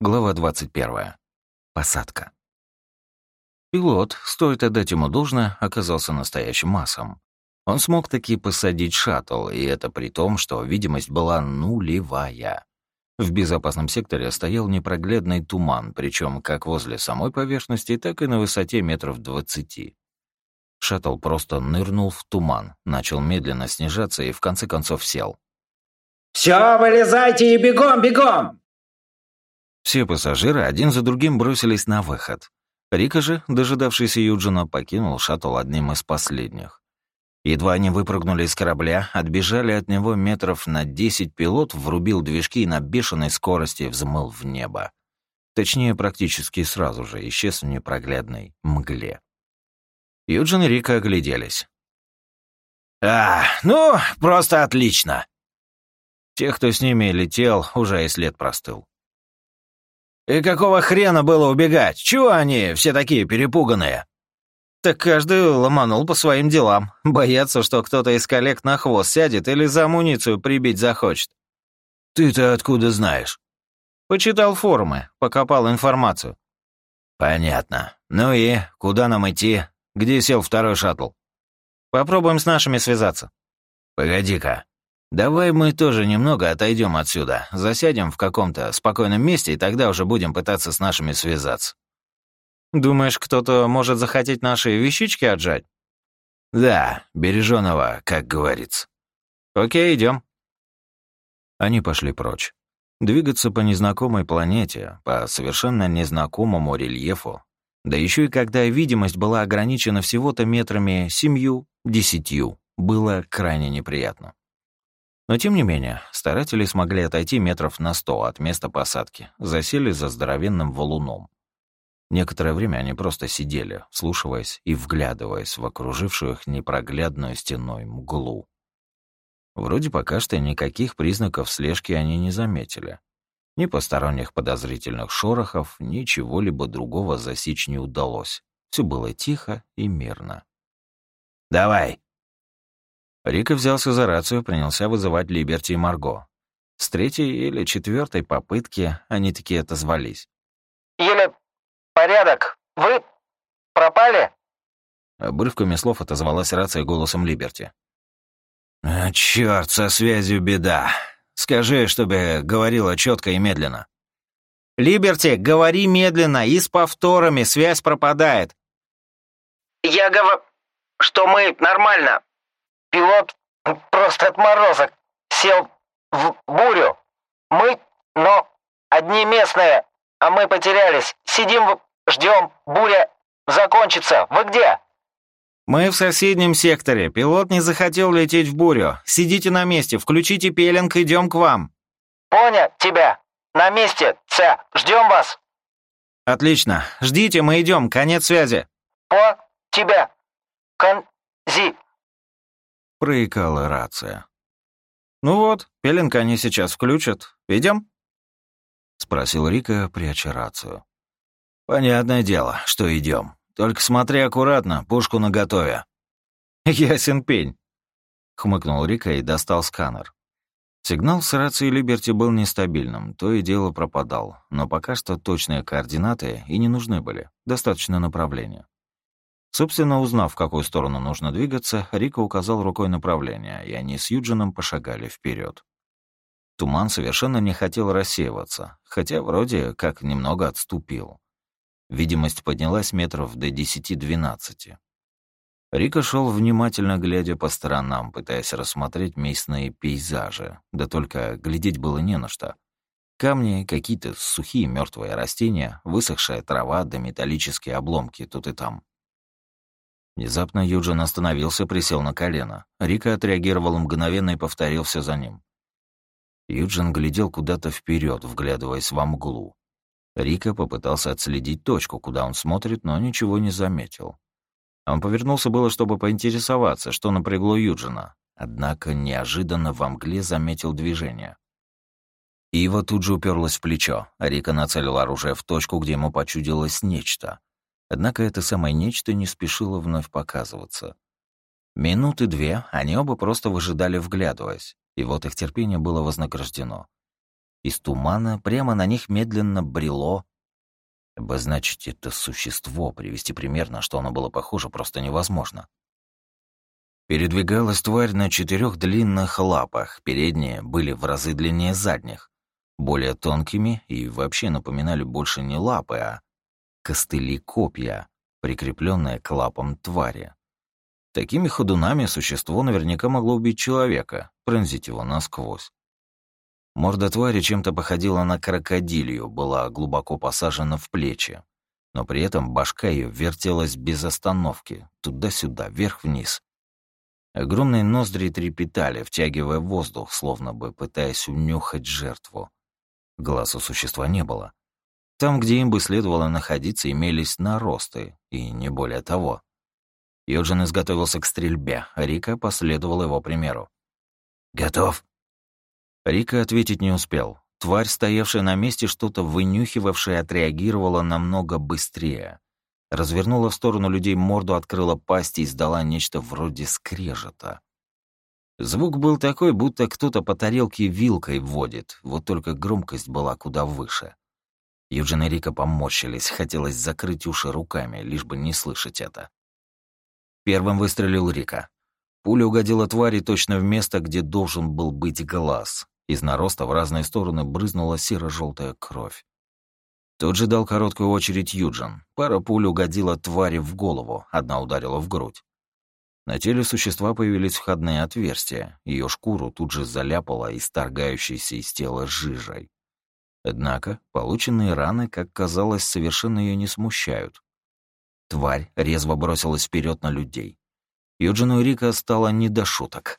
Глава 21. Посадка. Пилот, стоит отдать ему должное, оказался настоящим массом. Он смог таки посадить шаттл, и это при том, что видимость была нулевая. В безопасном секторе стоял непроглядный туман, причем как возле самой поверхности, так и на высоте метров двадцати. Шаттл просто нырнул в туман, начал медленно снижаться и в конце концов сел. «Все, вылезайте и бегом, бегом!» Все пассажиры один за другим бросились на выход. Рика же, дожидавшийся Юджина, покинул шаттл одним из последних. Едва они выпрыгнули из корабля, отбежали от него метров на десять, пилот врубил движки и на бешеной скорости взмыл в небо. Точнее, практически сразу же исчез в непроглядной мгле. Юджин и Рика огляделись. «А, ну, просто отлично!» Тех, кто с ними летел, уже и след простыл. «И какого хрена было убегать? Чего они все такие перепуганные?» «Так каждый ломанул по своим делам. Боятся, что кто-то из коллег на хвост сядет или за амуницию прибить захочет». «Ты-то откуда знаешь?» «Почитал форумы, покопал информацию». «Понятно. Ну и куда нам идти? Где сел второй шаттл?» «Попробуем с нашими связаться». «Погоди-ка. Давай мы тоже немного отойдем отсюда, засядем в каком-то спокойном месте, и тогда уже будем пытаться с нашими связаться. Думаешь, кто-то может захотеть наши вещички отжать? Да, береженого, как говорится. Окей, идем. Они пошли прочь. Двигаться по незнакомой планете, по совершенно незнакомому рельефу, да еще и когда видимость была ограничена всего-то метрами семью-десятью, было крайне неприятно. Но тем не менее, старатели смогли отойти метров на сто от места посадки, засели за здоровенным валуном. Некоторое время они просто сидели, слушаясь и вглядываясь в окружившую их непроглядную стеной мглу. Вроде пока что никаких признаков слежки они не заметили. Ни посторонних подозрительных шорохов, ни чего-либо другого засечь не удалось. Все было тихо и мирно. «Давай!» Рика взялся за рацию, принялся вызывать Либерти и Марго. С третьей или четвертой попытки они таки отозвались. «Еле порядок. Вы пропали?» Обрывками слов отозвалась рация голосом Либерти. «А, «Чёрт, со связью беда. Скажи, чтобы говорила четко и медленно». «Либерти, говори медленно и с повторами, связь пропадает». «Я говорю, что мы нормально. Пилот просто отморозок. Сел в бурю. Мы, но одни местные, а мы потерялись. Сидим, ждем, буря закончится. Вы где?» «Мы в соседнем секторе. Пилот не захотел лететь в бурю. Сидите на месте, включите пеленг, идем к вам». «Понял тебя. На месте, Ц. Ждем вас». «Отлично. Ждите, мы идем. Конец связи». «По тебя. Конзи проикала рация. «Ну вот, пеленг они сейчас включат. Идем?» — спросил Рика, пряча рацию. «Понятное дело, что идем. Только смотри аккуратно, пушку наготове». «Ясен пень», — хмыкнул Рика и достал сканер. Сигнал с рации Либерти был нестабильным, то и дело пропадал, но пока что точные координаты и не нужны были, достаточно направления. Собственно, узнав, в какую сторону нужно двигаться, Рика указал рукой направление, и они с Юджином пошагали вперед. Туман совершенно не хотел рассеиваться, хотя вроде как немного отступил. Видимость поднялась метров до 10-12. Рика шел внимательно глядя по сторонам, пытаясь рассмотреть местные пейзажи, да только глядеть было не на что. Камни, какие-то сухие мертвые растения, высохшая трава да металлические обломки тут и там. Внезапно Юджин остановился, присел на колено. Рика отреагировал мгновенно и повторил все за ним. Юджин глядел куда-то вперед, вглядываясь во мглу. Рика попытался отследить точку, куда он смотрит, но ничего не заметил. Он повернулся было, чтобы поинтересоваться, что напрягло Юджина, однако неожиданно во мгле заметил движение. Ива тут же уперлась в плечо, а Рика нацелил оружие в точку, где ему почудилось нечто. Однако это самое нечто не спешило вновь показываться. Минуты две они оба просто выжидали, вглядываясь, и вот их терпение было вознаграждено. Из тумана прямо на них медленно брело. Обозначить это существо, привести примерно, что оно было похоже, просто невозможно. Передвигалась тварь на четырех длинных лапах, передние были в разы длиннее задних, более тонкими и вообще напоминали больше не лапы, а костыли-копья, прикрепленные к лапам твари. Такими ходунами существо наверняка могло убить человека, пронзить его насквозь. Морда твари чем-то походила на крокодилью, была глубоко посажена в плечи, но при этом башка ее вертелась без остановки, туда-сюда, вверх-вниз. Огромные ноздри трепетали, втягивая воздух, словно бы пытаясь унюхать жертву. Глаз у существа не было. Там, где им бы следовало находиться, имелись наросты, и не более того. Юджин изготовился к стрельбе, Рика последовал его примеру. «Готов?» Рика ответить не успел. Тварь, стоявшая на месте, что-то вынюхивавшая, отреагировала намного быстрее. Развернула в сторону людей морду, открыла пасть и издала нечто вроде скрежета. Звук был такой, будто кто-то по тарелке вилкой вводит, вот только громкость была куда выше. Юджин и Рика поморщились, хотелось закрыть уши руками, лишь бы не слышать это. Первым выстрелил Рика. Пуля угодила твари точно в место, где должен был быть глаз. Из нароста в разные стороны брызнула серо желтая кровь. Тут же дал короткую очередь Юджин. Пара пуль угодила твари в голову, одна ударила в грудь. На теле существа появились входные отверстия, ее шкуру тут же заляпала исторгающейся из тела жижей. Однако полученные раны, как казалось, совершенно ее не смущают. Тварь резво бросилась вперед на людей. Юджину и Рика стало не до шуток.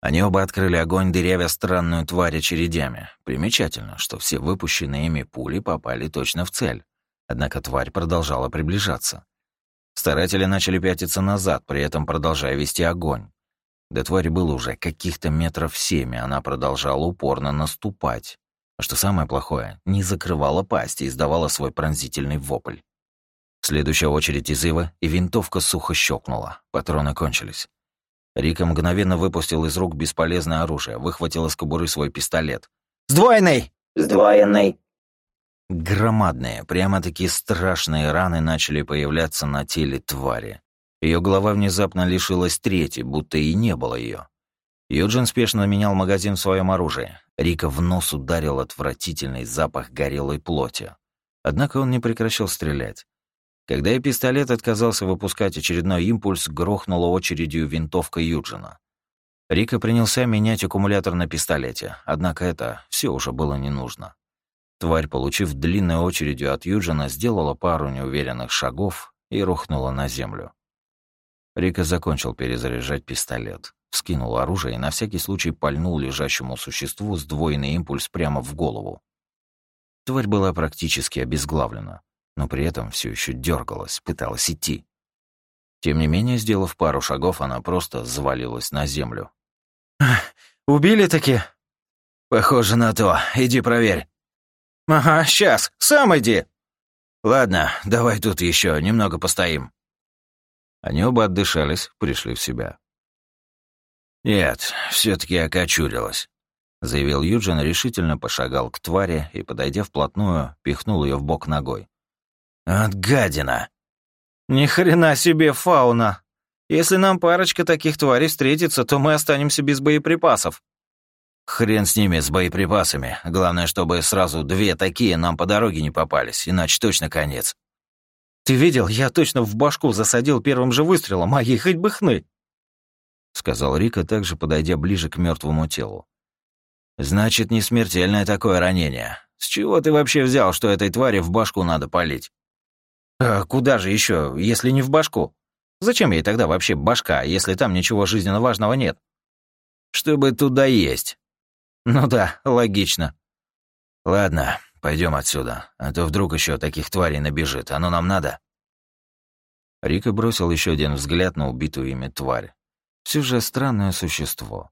Они оба открыли огонь, дырявя странную тварь очередями. Примечательно, что все выпущенные ими пули попали точно в цель. Однако тварь продолжала приближаться. Старатели начали пятиться назад, при этом продолжая вести огонь. До твари было уже каких-то метров семь, она продолжала упорно наступать. А что самое плохое, не закрывала пасть и издавала свой пронзительный вопль. Следующая очередь из Ива, и винтовка сухо щелкнула. Патроны кончились. Рика мгновенно выпустил из рук бесполезное оружие, выхватил из кобуры свой пистолет. «Сдвоенный! Сдвоенный!» Громадные, прямо-таки страшные раны начали появляться на теле твари. Ее голова внезапно лишилась трети, будто и не было ее. Юджин спешно менял магазин в своем оружии. Рика в нос ударил отвратительный запах горелой плоти. Однако он не прекращал стрелять. Когда и пистолет отказался выпускать очередной импульс, грохнула очередью винтовка Юджина. Рика принялся менять аккумулятор на пистолете, однако это все уже было не нужно. Тварь, получив длинной очередью от Юджина, сделала пару неуверенных шагов и рухнула на землю. Рика закончил перезаряжать пистолет, вскинул оружие и на всякий случай пальнул лежащему существу сдвоенный импульс прямо в голову. Тварь была практически обезглавлена но при этом все еще дергалась, пыталась идти. Тем не менее, сделав пару шагов, она просто завалилась на землю. «Убили таки?» «Похоже на то. Иди проверь». «Ага, сейчас. Сам иди». «Ладно, давай тут еще немного постоим». Они оба отдышались, пришли в себя. «Нет, все таки окочурилась», — заявил Юджин, решительно пошагал к твари и, подойдя вплотную, пихнул ее в бок ногой. От гадина. Ни хрена себе фауна. Если нам парочка таких тварей встретится, то мы останемся без боеприпасов. Хрен с ними, с боеприпасами. Главное, чтобы сразу две такие нам по дороге не попались, иначе точно конец. Ты видел, я точно в башку засадил первым же выстрелом, а ей хоть бы хны. Сказал Рика, также подойдя ближе к мертвому телу. Значит, не смертельное такое ранение. С чего ты вообще взял, что этой твари в башку надо палить? А куда же еще, если не в башку? Зачем ей тогда вообще башка, если там ничего жизненно важного нет? Чтобы туда есть. Ну да, логично. Ладно, пойдем отсюда, а то вдруг еще таких тварей набежит. Оно нам надо. Рика бросил еще один взгляд на убитую ими тварь. Все же странное существо.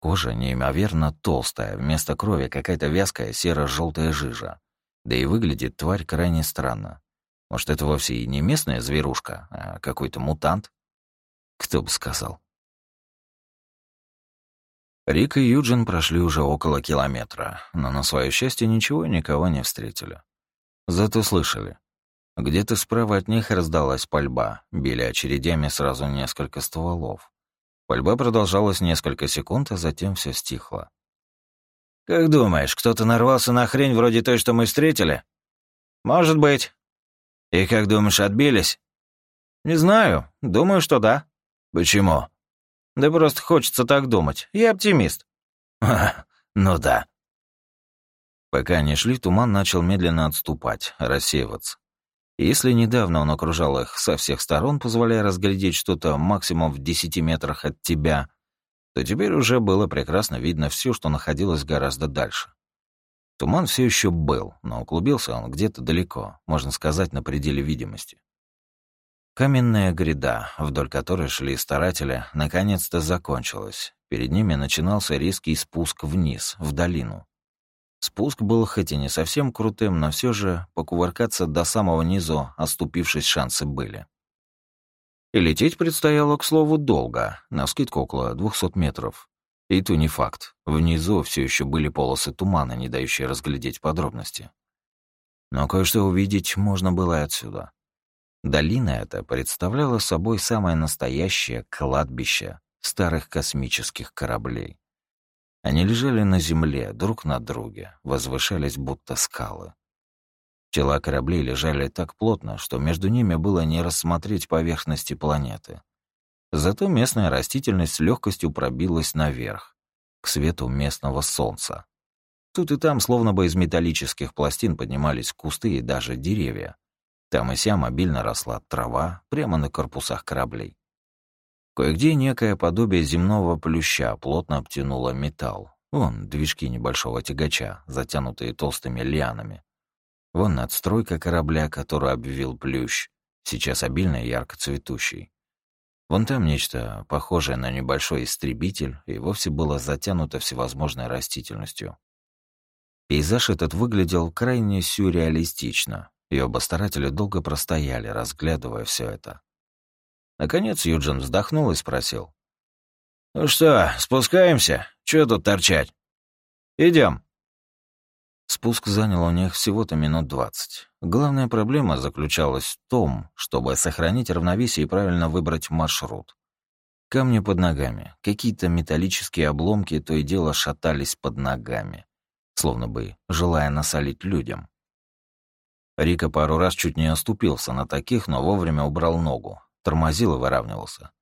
Кожа неимоверно толстая, вместо крови какая-то вязкая серо-желтая жижа. Да и выглядит тварь крайне странно. Может, это вовсе и не местная зверушка, а какой-то мутант? Кто бы сказал. Рик и Юджин прошли уже около километра, но на свое счастье ничего и никого не встретили. Зато слышали. Где-то справа от них раздалась пальба, били очередями сразу несколько стволов. Пальба продолжалась несколько секунд, а затем все стихло. «Как думаешь, кто-то нарвался на хрень вроде той, что мы встретили?» «Может быть». «И как думаешь, отбились?» «Не знаю. Думаю, что да». «Почему?» Да просто хочется так думать. Я оптимист. ну да. Пока они шли, туман начал медленно отступать, рассеиваться. Если недавно он окружал их со всех сторон, позволяя разглядеть что-то максимум в десяти метрах от тебя, то теперь уже было прекрасно видно все, что находилось гораздо дальше. Туман все еще был, но уклубился он где-то далеко, можно сказать, на пределе видимости. Каменная гряда, вдоль которой шли старатели, наконец-то закончилась. Перед ними начинался резкий спуск вниз, в долину. Спуск был хоть и не совсем крутым, но все же покувыркаться до самого низу, оступившись, шансы были. И лететь предстояло, к слову, долго, на скидку около 200 метров. И то не факт. Внизу все еще были полосы тумана, не дающие разглядеть подробности. Но кое-что увидеть можно было и отсюда. Долина эта представляла собой самое настоящее кладбище старых космических кораблей. Они лежали на земле, друг на друге, возвышались будто скалы. Тела кораблей лежали так плотно, что между ними было не рассмотреть поверхности планеты. Зато местная растительность с легкостью пробилась наверх, к свету местного солнца. Тут и там, словно бы из металлических пластин, поднимались кусты и даже деревья, там и ся мобильно росла трава прямо на корпусах кораблей. Кое-где некое подобие земного плюща плотно обтянуло металл. Вон движки небольшого тягача, затянутые толстыми лианами. Вон надстройка корабля, которую обвил плющ, сейчас обильно ярко цветущий. Вон там нечто похожее на небольшой истребитель и вовсе было затянуто всевозможной растительностью. Пейзаж этот выглядел крайне сюрреалистично, и оба старателя долго простояли, разглядывая все это. Наконец Юджин вздохнул и спросил. «Ну что, спускаемся? Чего тут торчать?» Идем. Спуск занял у них всего-то минут двадцать. Главная проблема заключалась в том, чтобы сохранить равновесие и правильно выбрать маршрут. Камни под ногами, какие-то металлические обломки то и дело шатались под ногами, словно бы желая насолить людям. Рика пару раз чуть не оступился на таких, но вовремя убрал ногу, тормозил и выравнивался.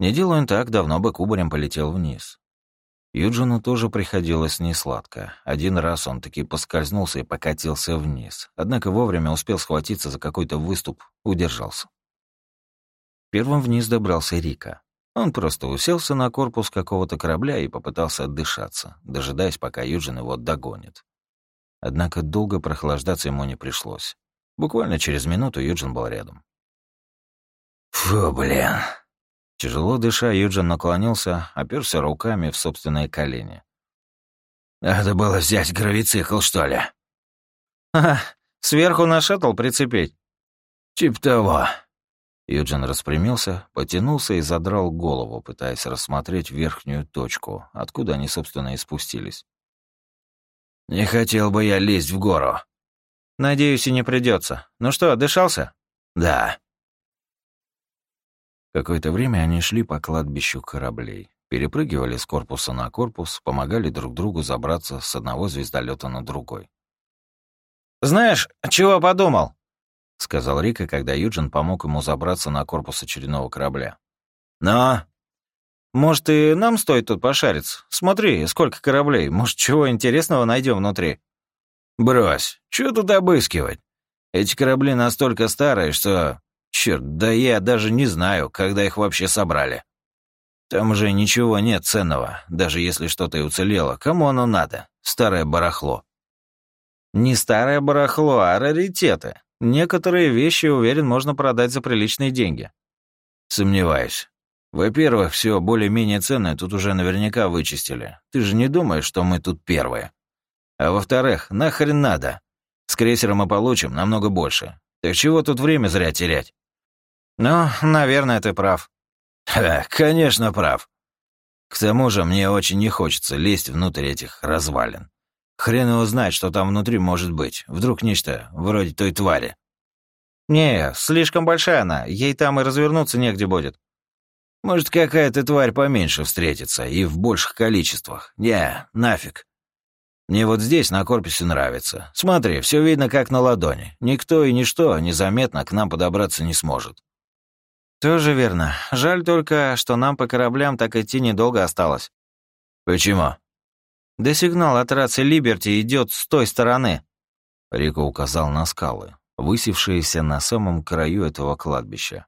Не делая так, давно бы кубарем полетел вниз. Юджину тоже приходилось несладко. Один раз он таки поскользнулся и покатился вниз, однако вовремя успел схватиться за какой-то выступ, удержался. Первым вниз добрался Рика. Он просто уселся на корпус какого-то корабля и попытался отдышаться, дожидаясь, пока Юджин его догонит. Однако долго прохлаждаться ему не пришлось. Буквально через минуту Юджин был рядом. «Фу, блин!» Тяжело дыша, Юджин наклонился, оперся руками в собственные колени. «Надо было взять гравицикл, что ли?» «Ага, сверху на шаттл прицепить». «Тип того». Юджин распрямился, потянулся и задрал голову, пытаясь рассмотреть верхнюю точку, откуда они, собственно, и спустились. Не хотел бы я лезть в гору. Надеюсь, и не придется. Ну что, дышался? Да. Какое-то время они шли по кладбищу кораблей, перепрыгивали с корпуса на корпус, помогали друг другу забраться с одного звездолета на другой. «Знаешь, чего подумал?» — сказал Рика, когда Юджин помог ему забраться на корпус очередного корабля. «Но...» Может, и нам стоит тут пошариться? Смотри, сколько кораблей. Может, чего интересного найдем внутри?» «Брось, что тут обыскивать? Эти корабли настолько старые, что... Черт, да я даже не знаю, когда их вообще собрали. Там уже ничего нет ценного, даже если что-то и уцелело. Кому оно надо? Старое барахло». «Не старое барахло, а раритеты. Некоторые вещи, уверен, можно продать за приличные деньги». «Сомневаюсь. Во-первых, все более-менее ценное тут уже наверняка вычистили. Ты же не думаешь, что мы тут первые. А во-вторых, нахрен надо? С крейсером мы получим намного больше. Так чего тут время зря терять? Ну, наверное, ты прав. Ха, конечно, прав. К тому же мне очень не хочется лезть внутрь этих развалин. Хрен его знает, что там внутри может быть. Вдруг нечто вроде той твари. «Не, слишком большая она, ей там и развернуться негде будет». «Может, какая-то тварь поменьше встретится и в больших количествах. Не, нафиг. Мне вот здесь на корпусе нравится. Смотри, все видно как на ладони. Никто и ничто незаметно к нам подобраться не сможет». «Тоже верно. Жаль только, что нам по кораблям так идти недолго осталось». «Почему?» «Да сигнал от рации Либерти идет с той стороны». Рико указал на скалы, высевшиеся на самом краю этого кладбища.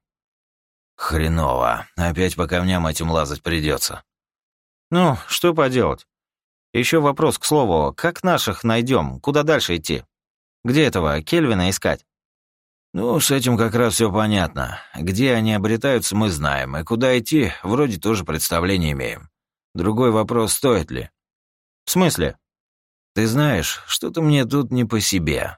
«Хреново. Опять по камням этим лазать придется. «Ну, что поделать? Еще вопрос, к слову, как наших найдем? Куда дальше идти? Где этого Кельвина искать?» «Ну, с этим как раз все понятно. Где они обретаются, мы знаем, и куда идти, вроде тоже представление имеем. Другой вопрос, стоит ли?» «В смысле?» «Ты знаешь, что-то мне тут не по себе.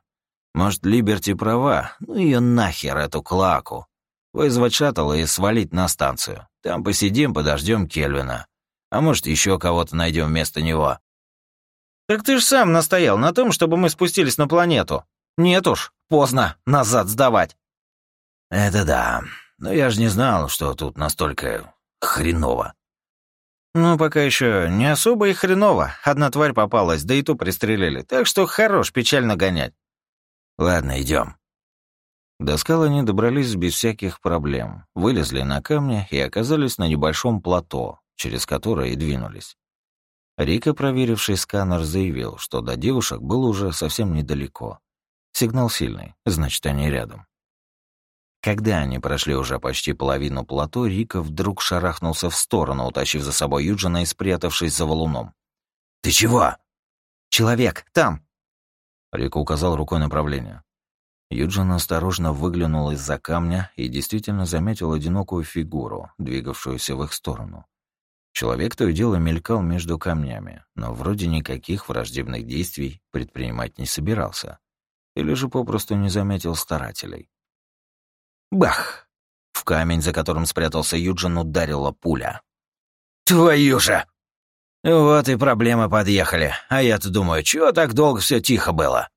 Может, Либерти права? Ну ее нахер, эту клаку. Вызвать шаттл и свалить на станцию. Там посидим, подождем Кельвина. А может, еще кого-то найдем вместо него». «Так ты ж сам настоял на том, чтобы мы спустились на планету. Нет уж, поздно назад сдавать». «Это да. Но я же не знал, что тут настолько хреново». «Ну, пока еще не особо и хреново. Одна тварь попалась, да и ту пристрелили. Так что хорош печально гонять». «Ладно, идем. До скал они добрались без всяких проблем, вылезли на камни и оказались на небольшом плато, через которое и двинулись. Рика, проверивший сканер, заявил, что до девушек было уже совсем недалеко. Сигнал сильный, значит, они рядом. Когда они прошли уже почти половину плато, Рика вдруг шарахнулся в сторону, утащив за собой Юджина и спрятавшись за валуном. «Ты чего?» «Человек, там!» Рика указал рукой направление. Юджин осторожно выглянул из-за камня и действительно заметил одинокую фигуру, двигавшуюся в их сторону. Человек то и дело мелькал между камнями, но вроде никаких враждебных действий предпринимать не собирался. Или же попросту не заметил старателей. Бах! В камень, за которым спрятался Юджин, ударила пуля. «Твою же!» «Вот и проблемы подъехали. А я-то думаю, чего так долго все тихо было?»